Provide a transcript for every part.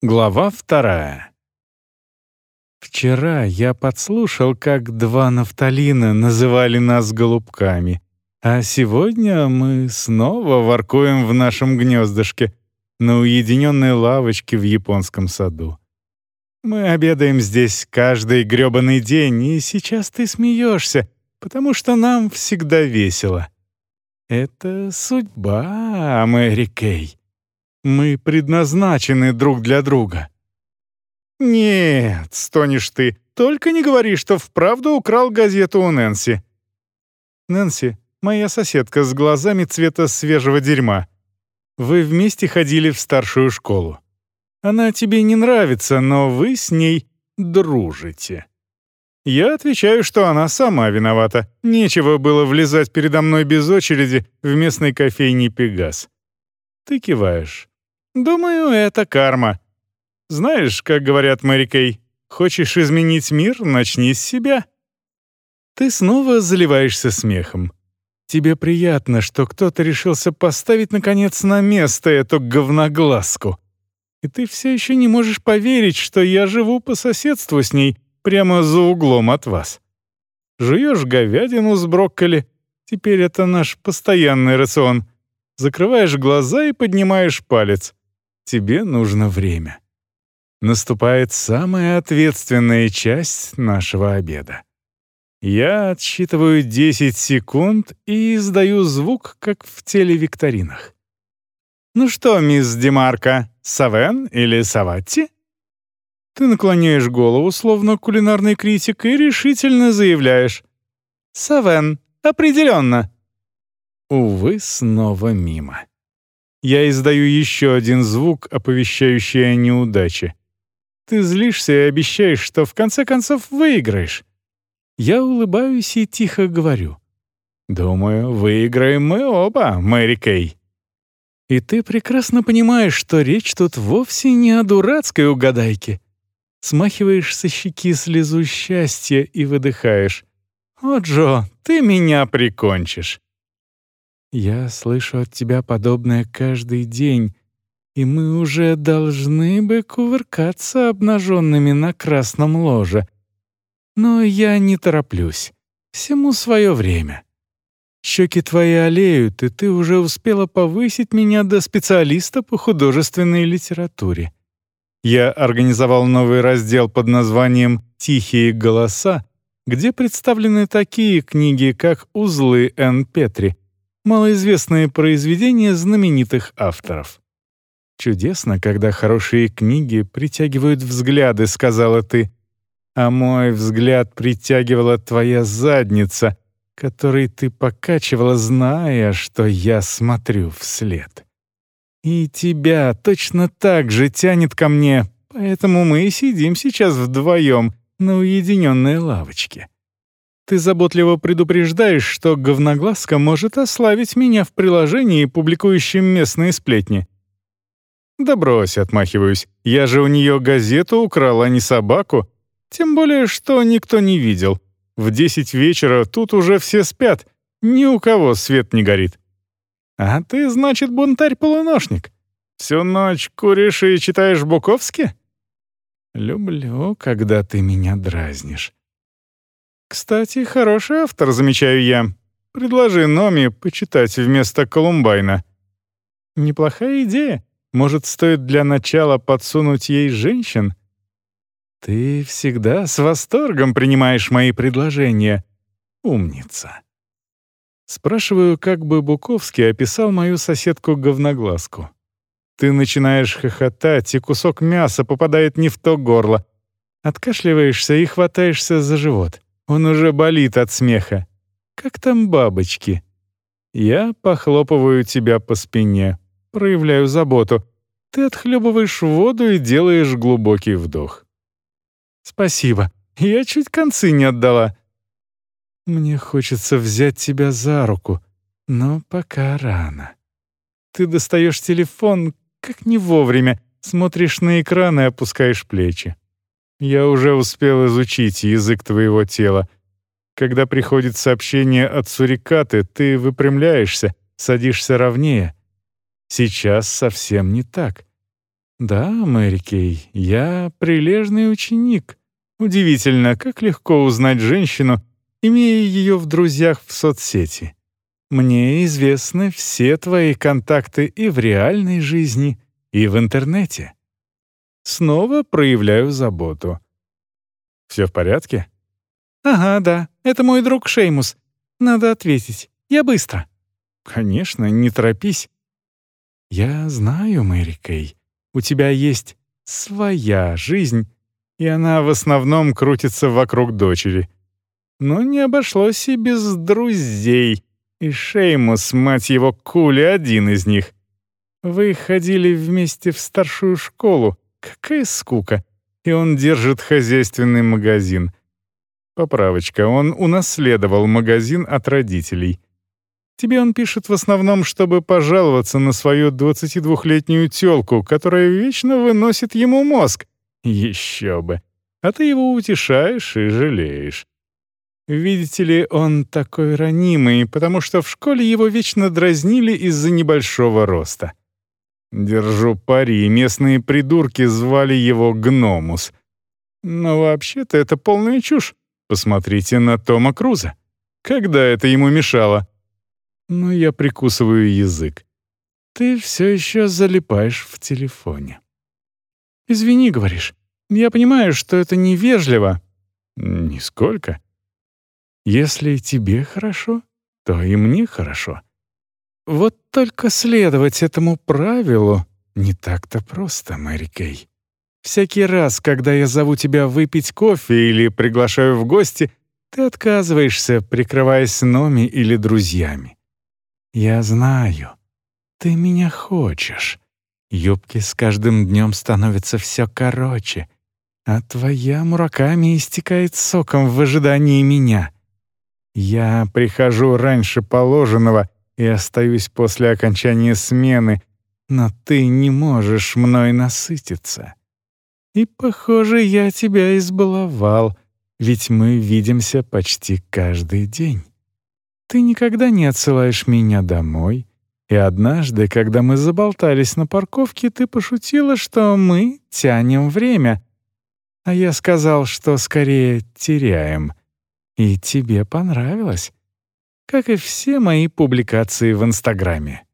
Глава вторая. Вчера я подслушал, как два нафталина называли нас голубками, а сегодня мы снова воркуем в нашем гнездышке на уединенной лавочке в японском саду. Мы обедаем здесь каждый грёбаный день, и сейчас ты смеешься, потому что нам всегда весело. Это судьба, Мэри Кей. Мы предназначены друг для друга». «Нет», — стонешь ты, — «только не говори, что вправду украл газету у Нэнси». «Нэнси, моя соседка с глазами цвета свежего дерьма. Вы вместе ходили в старшую школу. Она тебе не нравится, но вы с ней дружите». Я отвечаю, что она сама виновата. Нечего было влезать передо мной без очереди в местной кофейне «Пегас». Ты киваешь. Думаю, это карма. Знаешь, как говорят Мэри Кей, хочешь изменить мир — начни с себя. Ты снова заливаешься смехом. Тебе приятно, что кто-то решился поставить, наконец, на место эту говноглазку. И ты все еще не можешь поверить, что я живу по соседству с ней, прямо за углом от вас. Жуешь говядину с брокколи. Теперь это наш постоянный рацион — закрываешь глаза и поднимаешь палец. Тебе нужно время. Наступает самая ответственная часть нашего обеда. Я отсчитываю 10 секунд и издаю звук, как в телевикторинах. «Ну что, мисс Демарко, Савен или Саватти?» Ты наклоняешь голову, словно кулинарный критик, и решительно заявляешь. «Савен, определенно!» Увы, снова мимо. Я издаю еще один звук, оповещающий о неудаче. Ты злишься и обещаешь, что в конце концов выиграешь. Я улыбаюсь и тихо говорю. «Думаю, выиграем мы оба, Мэри Кей». И ты прекрасно понимаешь, что речь тут вовсе не о дурацкой угадайке. Смахиваешь со щеки слезу счастья и выдыхаешь. «О, Джо, ты меня прикончишь». Я слышу от тебя подобное каждый день, и мы уже должны бы кувыркаться обнаженными на красном ложе. Но я не тороплюсь. Всему свое время. Щеки твои олеют, и ты уже успела повысить меня до специалиста по художественной литературе. Я организовал новый раздел под названием «Тихие голоса», где представлены такие книги, как «Узлы Н. Петри», малоизвестные произведения знаменитых авторов. «Чудесно, когда хорошие книги притягивают взгляды», — сказала ты. «А мой взгляд притягивала твоя задница, которой ты покачивала, зная, что я смотрю вслед. И тебя точно так же тянет ко мне, поэтому мы и сидим сейчас вдвоем на уединенной лавочке». Ты заботливо предупреждаешь, что говноглазка может ославить меня в приложении, публикующем местные сплетни. Да брось, отмахиваюсь. Я же у нее газету украл, а не собаку. Тем более, что никто не видел. В десять вечера тут уже все спят. Ни у кого свет не горит. А ты, значит, бунтарь-полуношник. Всю ночь куришь и читаешь Буковски? Люблю, когда ты меня дразнишь. Кстати, хороший автор, замечаю я. Предложи Номи почитать вместо Колумбайна. Неплохая идея. Может, стоит для начала подсунуть ей женщин? Ты всегда с восторгом принимаешь мои предложения. Умница. Спрашиваю, как бы Буковский описал мою соседку-говноглазку. Ты начинаешь хохотать, и кусок мяса попадает не в то горло. Откашливаешься и хватаешься за живот. Он уже болит от смеха. Как там бабочки? Я похлопываю тебя по спине, проявляю заботу. Ты отхлебываешь воду и делаешь глубокий вдох. Спасибо. Я чуть концы не отдала. Мне хочется взять тебя за руку, но пока рано. Ты достаешь телефон, как не вовремя, смотришь на экран и опускаешь плечи. Я уже успел изучить язык твоего тела. Когда приходит сообщение от сурикаты, ты выпрямляешься, садишься ровнее. Сейчас совсем не так. «Да, Мэри Кей, я прилежный ученик. Удивительно, как легко узнать женщину, имея ее в друзьях в соцсети. Мне известны все твои контакты и в реальной жизни, и в интернете. Снова проявляю заботу. Все в порядке? Ага, да. Это мой друг Шеймус. Надо ответить. Я быстро. Конечно, не торопись. Я знаю, Мэри Кей. У тебя есть своя жизнь, и она в основном крутится вокруг дочери. Но не обошлось и без друзей. И Шеймус, мать его, Кули, один из них. Вы ходили вместе в старшую школу. Какая скука. И он держит хозяйственный магазин. Поправочка, он унаследовал магазин от родителей. Тебе он пишет в основном, чтобы пожаловаться на свою 22-летнюю тёлку, которая вечно выносит ему мозг. Еще бы. А ты его утешаешь и жалеешь. Видите ли, он такой ранимый, потому что в школе его вечно дразнили из-за небольшого роста. Держу пари, местные придурки звали его Гномус. Но вообще-то это полная чушь. Посмотрите на Тома Круза. Когда это ему мешало? Но я прикусываю язык. Ты все еще залипаешь в телефоне. «Извини», — говоришь. «Я понимаю, что это невежливо». «Нисколько. Если тебе хорошо, то и мне хорошо. Вот только следовать этому правилу не так-то просто, Мэри Кей. Всякий раз, когда я зову тебя выпить кофе или приглашаю в гости, ты отказываешься, прикрываясь Номи или друзьями. Я знаю, ты меня хочешь. Юбки с каждым днем становятся все короче, а твоя мураками истекает соком в ожидании меня. Я прихожу раньше положенного — и остаюсь после окончания смены, но ты не можешь мной насытиться. И, похоже, я тебя избаловал, ведь мы видимся почти каждый день. Ты никогда не отсылаешь меня домой, и однажды, когда мы заболтались на парковке, ты пошутила, что мы тянем время. А я сказал, что скорее теряем. И тебе понравилось как и все мои публикации в Инстаграме.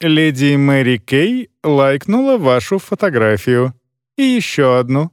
Леди Мэри Кей лайкнула вашу фотографию. И еще одну.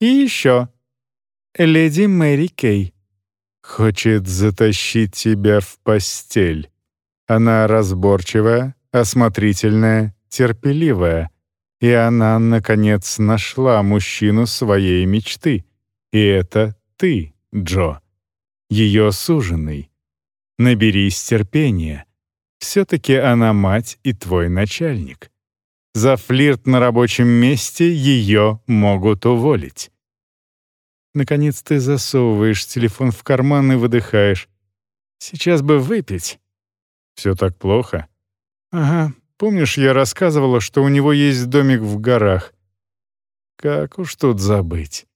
И еще. Леди Мэри Кей. Хочет затащить тебя в постель. Она разборчивая, осмотрительная, терпеливая. И она, наконец, нашла мужчину своей мечты. И это ты, Джо. Ее суженый. Наберись терпения. Все-таки она мать и твой начальник. За флирт на рабочем месте ее могут уволить. Наконец ты засовываешь телефон в карман и выдыхаешь. Сейчас бы выпить. Все так плохо? Ага, помнишь, я рассказывала, что у него есть домик в горах? Как уж тут забыть.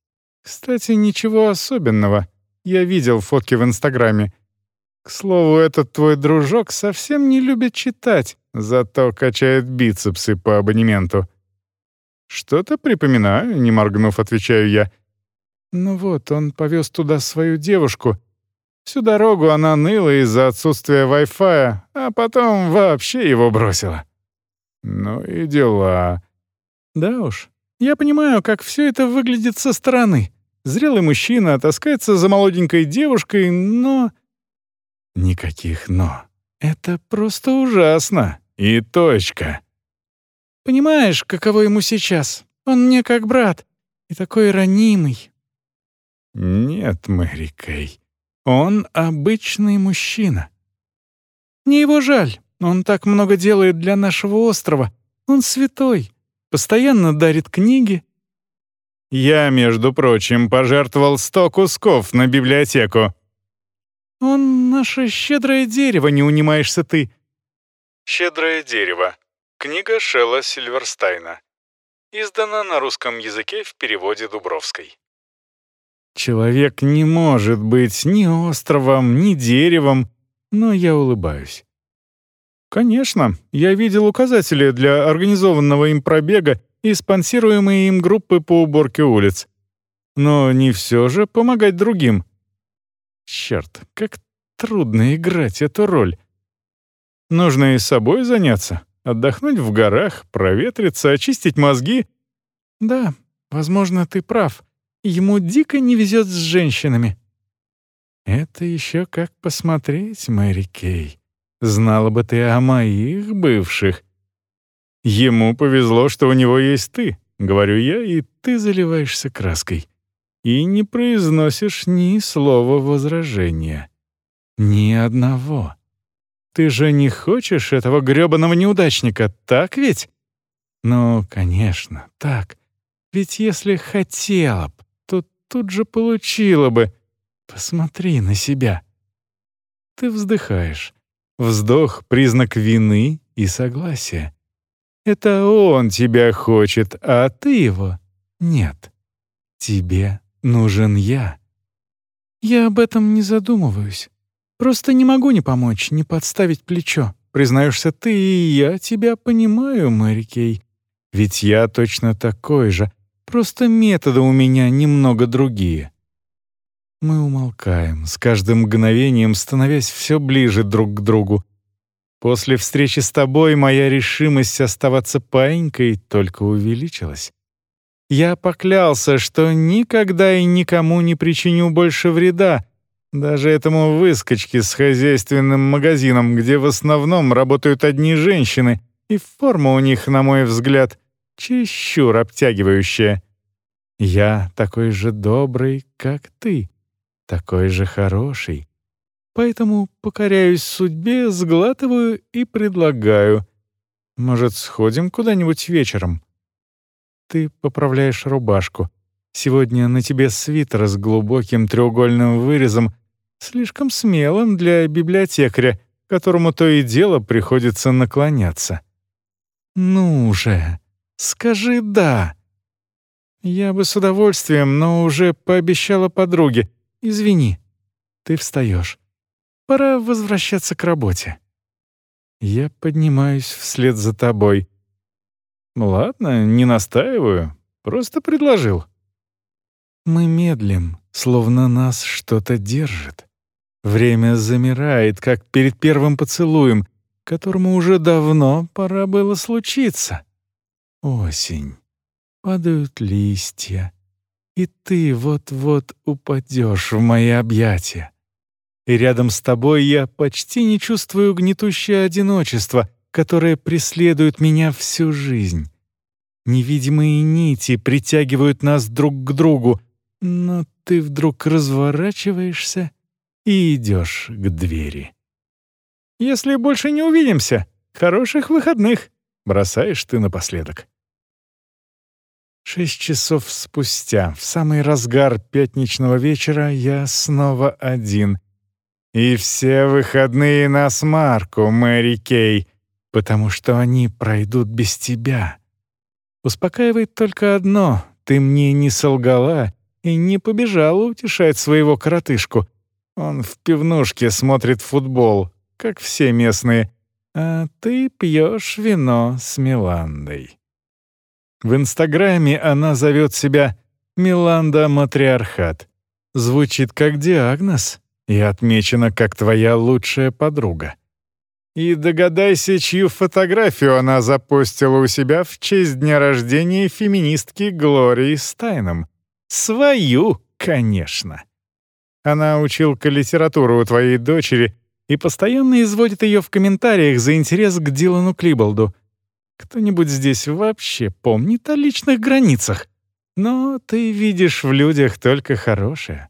Кстати, ничего особенного. Я видел фотки в Инстаграме. К слову, этот твой дружок совсем не любит читать, зато качает бицепсы по абонементу. Что-то припоминаю, не моргнув, отвечаю я. Ну вот, он повез туда свою девушку. Всю дорогу она ныла из-за отсутствия Wi-Fi, а потом вообще его бросила. Ну и дела. Да уж, я понимаю, как все это выглядит со стороны. Зрелый мужчина таскается за молоденькой девушкой, но... Никаких «но». Это просто ужасно. И точка. Понимаешь, каково ему сейчас? Он мне как брат. И такой ранимый. Нет, Мэри Кей. Он обычный мужчина. Мне его жаль. Он так много делает для нашего острова. Он святой. Постоянно дарит книги. Я, между прочим, пожертвовал сто кусков на библиотеку. «Он наше щедрое дерево, не унимаешься ты». «Щедрое дерево». Книга Шелла Сильверстайна. Издана на русском языке в переводе Дубровской. Человек не может быть ни островом, ни деревом, но я улыбаюсь. Конечно, я видел указатели для организованного им пробега и спонсируемые им группы по уборке улиц. Но не все же помогать другим. Черт, как трудно играть эту роль. Нужно и собой заняться, отдохнуть в горах, проветриться, очистить мозги. Да, возможно, ты прав. Ему дико не везет с женщинами. Это еще как посмотреть, Мэри Кей. Знала бы ты о моих бывших. Ему повезло, что у него есть ты, говорю я, и ты заливаешься краской. И не произносишь ни слова возражения. Ни одного. Ты же не хочешь этого грёбаного неудачника, так ведь? Ну, конечно, так. Ведь если хотела б, то тут же получила бы. Посмотри на себя. Ты вздыхаешь. Вздох — признак вины и согласия. Это он тебя хочет, а ты его нет. Тебе нужен я. Я об этом не задумываюсь. Просто не могу не помочь, не подставить плечо. Признаешься ты, и я тебя понимаю, Мэри Кей. Ведь я точно такой же, просто методы у меня немного другие. Мы умолкаем, с каждым мгновением становясь все ближе друг к другу. После встречи с тобой моя решимость оставаться паинькой только увеличилась. Я поклялся, что никогда и никому не причиню больше вреда, даже этому выскочке с хозяйственным магазином, где в основном работают одни женщины, и форма у них, на мой взгляд, чересчур обтягивающая. Я такой же добрый, как ты, такой же хороший. Поэтому покоряюсь судьбе, сглатываю и предлагаю. Может, сходим куда-нибудь вечером? Ты поправляешь рубашку. Сегодня на тебе свитер с глубоким треугольным вырезом слишком смелым для библиотекаря, которому то и дело приходится наклоняться. «Ну же, скажи «да». Я бы с удовольствием, но уже пообещала подруге. Извини. Ты встаешь. Пора возвращаться к работе. Я поднимаюсь вслед за тобой. Ладно, не настаиваю, просто предложил. Мы медлим, словно нас что-то держит. Время замирает, как перед первым поцелуем, которому уже давно пора было случиться. Осень. Падают листья. И ты вот-вот упадешь в мои объятия. И рядом с тобой я почти не чувствую гнетущее одиночество, которое преследует меня всю жизнь. Невидимые нити притягивают нас друг к другу, но ты вдруг разворачиваешься — и идешь к двери. «Если больше не увидимся, хороших выходных!» — бросаешь ты напоследок. Шесть часов спустя, в самый разгар пятничного вечера, я снова один. И все выходные на смарку, Мэри Кей, потому что они пройдут без тебя. Успокаивает только одно — ты мне не солгала и не побежала утешать своего коротышку. Он в пивнушке смотрит футбол, как все местные, а ты пьешь вино с Миландой. В Инстаграме она зовет себя «Миланда Матриархат». Звучит как диагноз и отмечена как твоя лучшая подруга. И догадайся, чью фотографию она запостила у себя в честь дня рождения феминистки Глории Стайном. Свою, конечно. Она училка литературу у твоей дочери и постоянно изводит ее в комментариях за интерес к Дилану Клиболду. Кто-нибудь здесь вообще помнит о личных границах? Но ты видишь в людях только хорошее.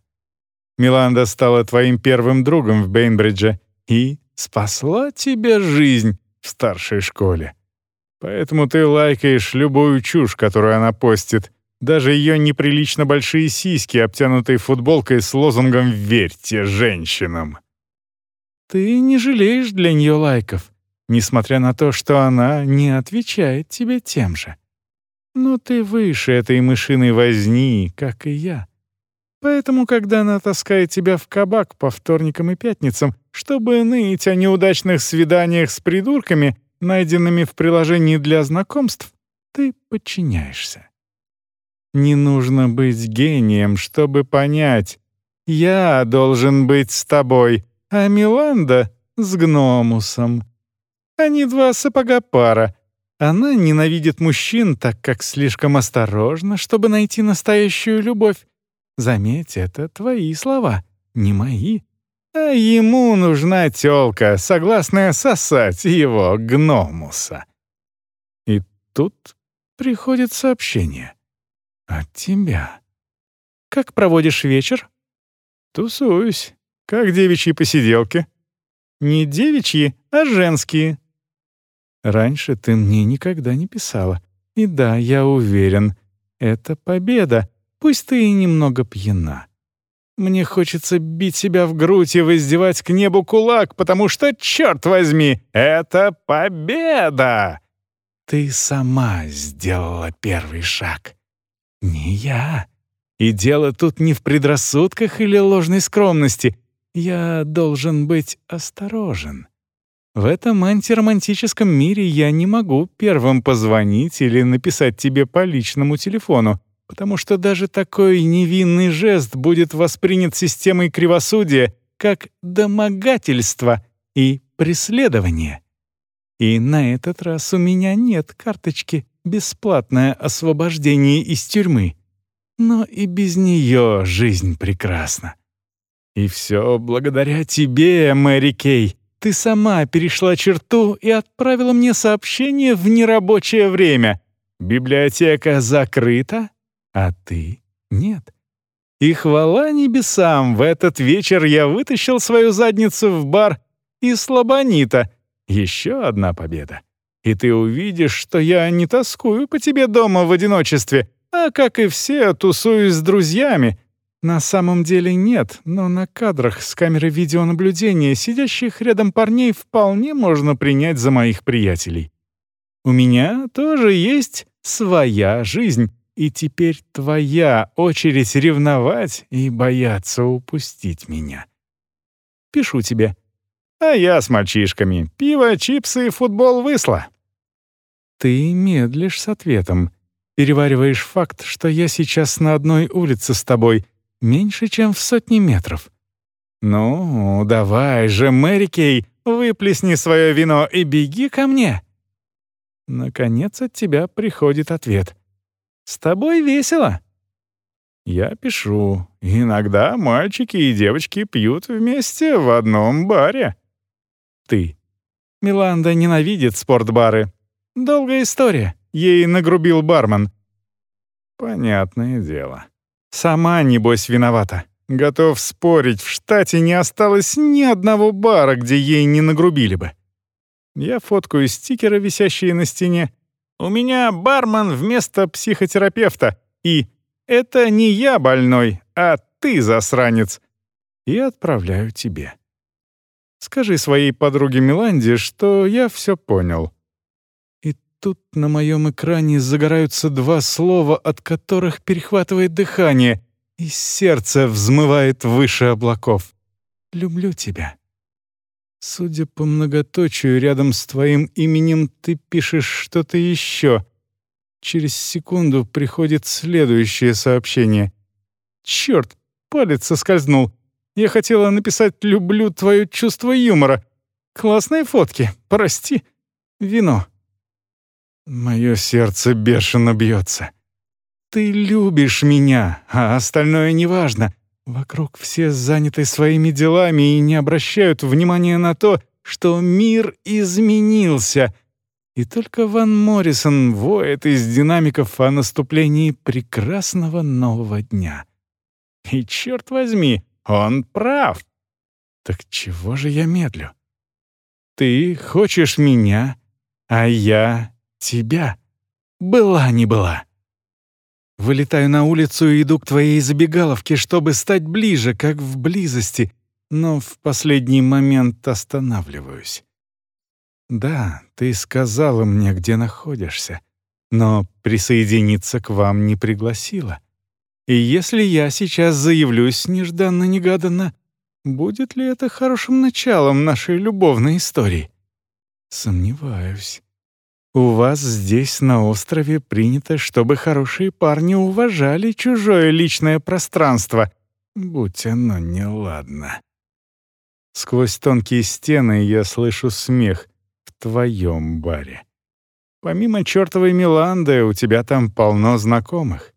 Миланда стала твоим первым другом в Бейнбридже и спасла тебе жизнь в старшей школе. Поэтому ты лайкаешь любую чушь, которую она постит, даже ее неприлично большие сиськи, обтянутые футболкой с лозунгом «Верьте женщинам». Ты не жалеешь для нее лайков, несмотря на то, что она не отвечает тебе тем же. Но ты выше этой мышиной возни, как и я. Поэтому, когда она таскает тебя в кабак по вторникам и пятницам, чтобы ныть о неудачных свиданиях с придурками, найденными в приложении для знакомств, ты подчиняешься. Не нужно быть гением, чтобы понять. Я должен быть с тобой, а Миланда — с гномусом. Они два сапога пара. Она ненавидит мужчин, так как слишком осторожна, чтобы найти настоящую любовь. Заметь, это твои слова, не мои. А ему нужна тёлка, согласная сосать его гномуса. И тут приходит сообщение. От тебя. Как проводишь вечер? Тусуюсь. Как девичьи посиделки. Не девичьи, а женские. Раньше ты мне никогда не писала. И да, я уверен, это победа, пусть ты и немного пьяна. Мне хочется бить себя в грудь и воздевать к небу кулак, потому что, черт возьми, это победа! Ты сама сделала первый шаг. Не я. И дело тут не в предрассудках или ложной скромности. Я должен быть осторожен. В этом антиромантическом мире я не могу первым позвонить или написать тебе по личному телефону, потому что даже такой невинный жест будет воспринят системой кривосудия как домогательство и преследование. И на этот раз у меня нет карточки «Бесплатное освобождение из тюрьмы». Но и без нее жизнь прекрасна. И все благодаря тебе, Мэри Кей. Ты сама перешла черту и отправила мне сообщение в нерабочее время. Библиотека закрыта, а ты — нет. И хвала небесам, в этот вечер я вытащил свою задницу в бар и слабонита. Еще одна победа. И ты увидишь, что я не тоскую по тебе дома в одиночестве, а, как и все, тусуюсь с друзьями. На самом деле нет, но на кадрах с камеры видеонаблюдения сидящих рядом парней вполне можно принять за моих приятелей. У меня тоже есть своя жизнь, и теперь твоя очередь ревновать и бояться упустить меня. Пишу тебе. А я с мальчишками. Пиво, чипсы и футбол высла. Ты медлишь с ответом. Перевариваешь факт, что я сейчас на одной улице с тобой, меньше, чем в сотни метров. Ну, давай же, Мэри Кей, выплесни свое вино и беги ко мне. Наконец от тебя приходит ответ — с тобой весело». Я пишу. Иногда мальчики и девочки пьют вместе в одном баре. Ты. Миланда ненавидит спортбары. Долгая история. Ей нагрубил бармен. Понятное дело. Сама, небось, виновата. Готов спорить, в штате не осталось ни одного бара, где ей не нагрубили бы. Я фоткаю стикеры, висящие на стене, у меня бармен вместо психотерапевта, и это не я больной, а ты засранец. И отправляю тебе. Скажи своей подруге Миланде, что я все понял. И тут на моем экране загораются два слова, от которых перехватывает дыхание, и сердце взмывает выше облаков. «Люблю тебя». Судя по многоточию, рядом с твоим именем ты пишешь что-то еще. Через секунду приходит следующее сообщение. Черт, палец соскользнул. Я хотела написать «люблю твое чувство юмора». Классные фотки, прости. Вино. Мое сердце бешено бьется. Ты любишь меня, а остальное неважно. Вокруг все заняты своими делами и не обращают внимания на то, что мир изменился. И только Ван Моррисон воет из динамиков о наступлении прекрасного нового дня. И черт возьми, он прав. Так чего же я медлю? Ты хочешь меня, а я тебя. Была не была. Вылетаю на улицу и иду к твоей забегаловке, чтобы стать ближе, как в близости, но в последний момент останавливаюсь. Да, ты сказала мне, где находишься, но присоединиться к вам не пригласила. И если я сейчас заявлюсь нежданно-негаданно, будет ли это хорошим началом нашей любовной истории? Сомневаюсь. У вас здесь, на острове, принято, чтобы хорошие парни уважали чужое личное пространство, будь оно неладно. Сквозь тонкие стены я слышу смех в твоем баре. Помимо чертовой Миланды, у тебя там полно знакомых.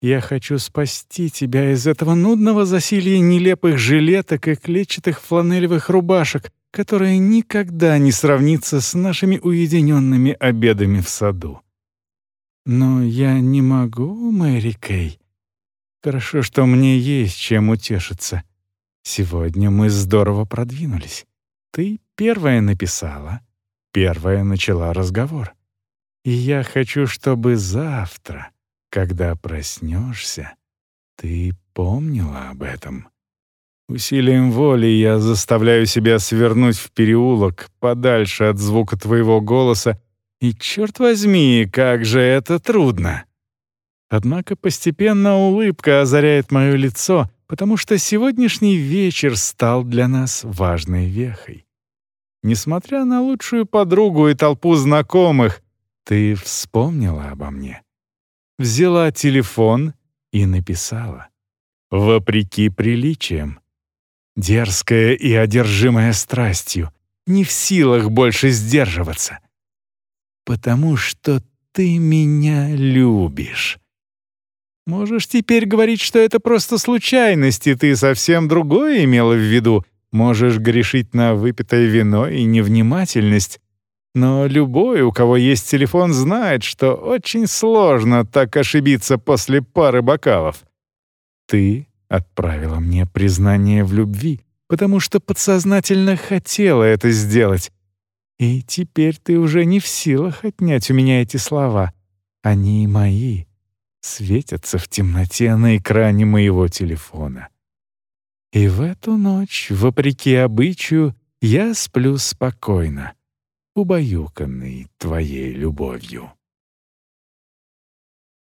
Я хочу спасти тебя из этого нудного засилья нелепых жилеток и клетчатых фланелевых рубашек, которое никогда не сравнится с нашими уединенными обедами в саду. Но я не могу, Мэри Кей. Хорошо, что мне есть чем утешиться. Сегодня мы здорово продвинулись. Ты первая написала, первая начала разговор. И я хочу, чтобы завтра, когда проснешься, ты помнила об этом. Усилием воли я заставляю себя свернуть в переулок, подальше от звука твоего голоса, и, черт возьми, как же это трудно. Однако постепенно улыбка озаряет мое лицо, потому что сегодняшний вечер стал для нас важной вехой. Несмотря на лучшую подругу и толпу знакомых, ты вспомнила обо мне. Взяла телефон и написала. Вопреки приличиям, дерзкая и одержимая страстью, не в силах больше сдерживаться. Потому что ты меня любишь. Можешь теперь говорить, что это просто случайность, и ты совсем другое имела в виду. Можешь грешить на выпитое вино и невнимательность. Но любой, у кого есть телефон, знает, что очень сложно так ошибиться после пары бокалов. Ты отправила мне признание в любви, потому что подсознательно хотела это сделать. И теперь ты уже не в силах отнять у меня эти слова. Они мои, светятся в темноте на экране моего телефона. И в эту ночь, вопреки обычаю, я сплю спокойно, убаюканный твоей любовью.